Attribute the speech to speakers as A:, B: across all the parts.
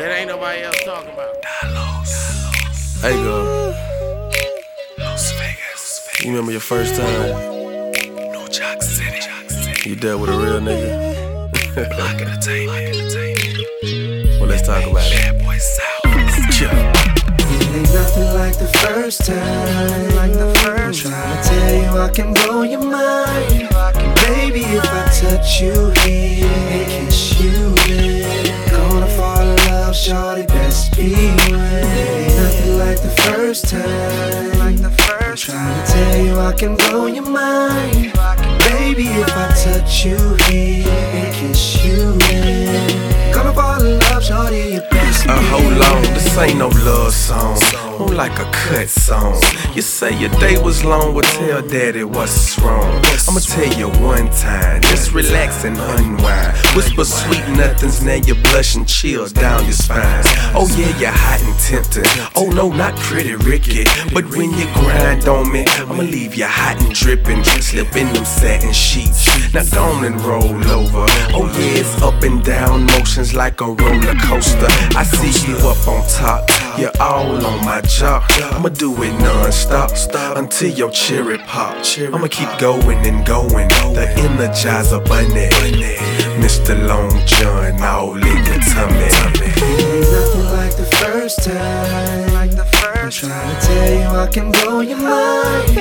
A: that ain't nobody else talking about.
B: Hey girl. You remember your first time? You dealt with a real nigga? well, let's talk about it. Boy, Yeah.
C: Ain't nothing like the first time. Like the first time. Trying to tell you I can blow your mind. Baby, if I touch you here first time. Like the first time. Trying to tell you I can blow your mind. Baby, if I touch you here and kiss you there, gonna fall in love, shorty, you best
B: Uh, hold on, this ain't no love song. More like a cut song. You say your day was long, well tell daddy what's wrong. I'ma tell you one time, just relax and unwind. Whisper sweet nothings, now you blush and chill down your spine. Oh yeah, you're hot and tempting. Oh no, not pretty Ricky, but when you grind on me, I'ma leave you hot and dripping. Slip in them satin sheets. Now go on and roll over. Oh yeah, it's up and down motions like a roller coaster. I see you up on top, you're all on my jaw. I'ma do it non-stop stop until your cherry pop. I'ma keep going and going. The Energizer Bunny, Mr. Long John, all in your tummy.
C: Ain't nothing like the first time. Like the first time. Trying to tell you I can blow your mind.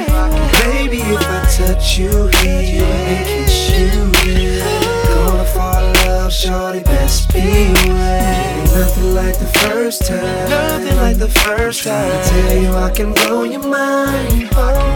C: Baby, if I touch you here and kiss you here, gonna fall in love, shorty, like the first time. Nothing like the first time. Trying to tell you I can blow your mind.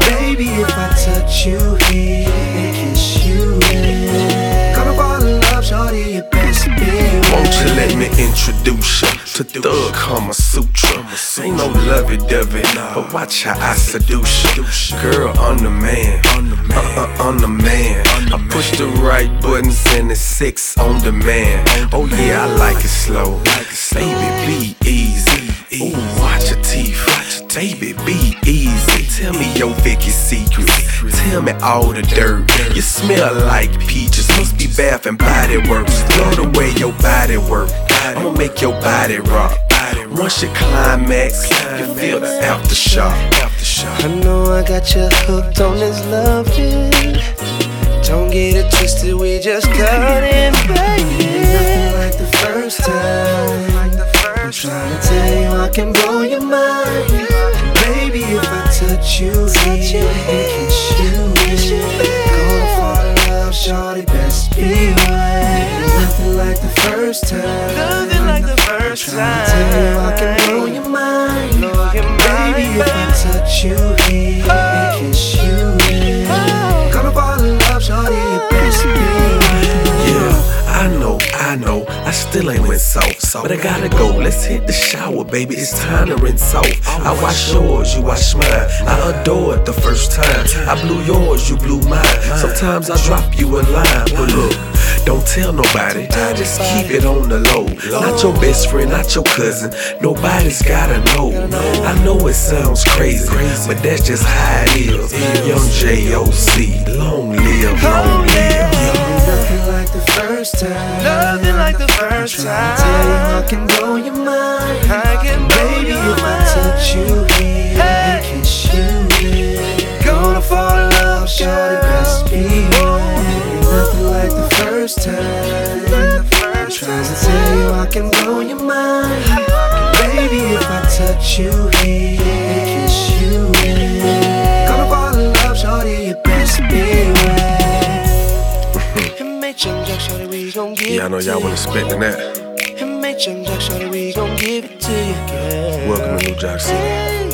C: Baby, if I touch you here and kiss you here, gonna fall in love, shorty, you best be
B: Won't you let me introduce you to Thug Kama Sutra? Ain't no lovey dovey, but watch how I seduce you. Girl, I'm the man. Uh-uh, I'm the man. Uh, uh, I push the right buttons and it's six on demand. Oh yeah, I like it slow. Tell me all the dirt. You smell like peaches. Must be bath and body works. Love the way your body work. I'ma make your body rock. Once you climax, you feel the aftershock.
C: I know I got you hooked on this loving. Don't get it twisted, we just cut in, baby. Nothing like the first time. First trying to tell you I can blow your mind. If I touch you here kiss you here, fall in love, shorty, best be Nothing like the first time. Nothing like the first time. Trying to tell you I can blow your mind. Baby, if I touch you here kiss you
B: I still ain't went soft. But I gotta go, let's hit the shower, baby. It's time to rinse off. I wash yours, you wash mine. I adored the first time. I blew yours, you blew mine. Sometimes I drop you a line, but look. Don't tell nobody, I just keep it on the low. Not your best friend, not your cousin. Nobody's gotta know. I know it sounds crazy, but that's just how it is. Yung Joc
C: the first time. Trying to tell you I can blow your mind. Baby, if I touch you here and kiss you here, gonna fall in love, shorty, you best be Shorty, we gon' give
B: Yeah, I know y'all wasn't expecting that.
C: it to you, girl.
B: Welcome to New Jack City.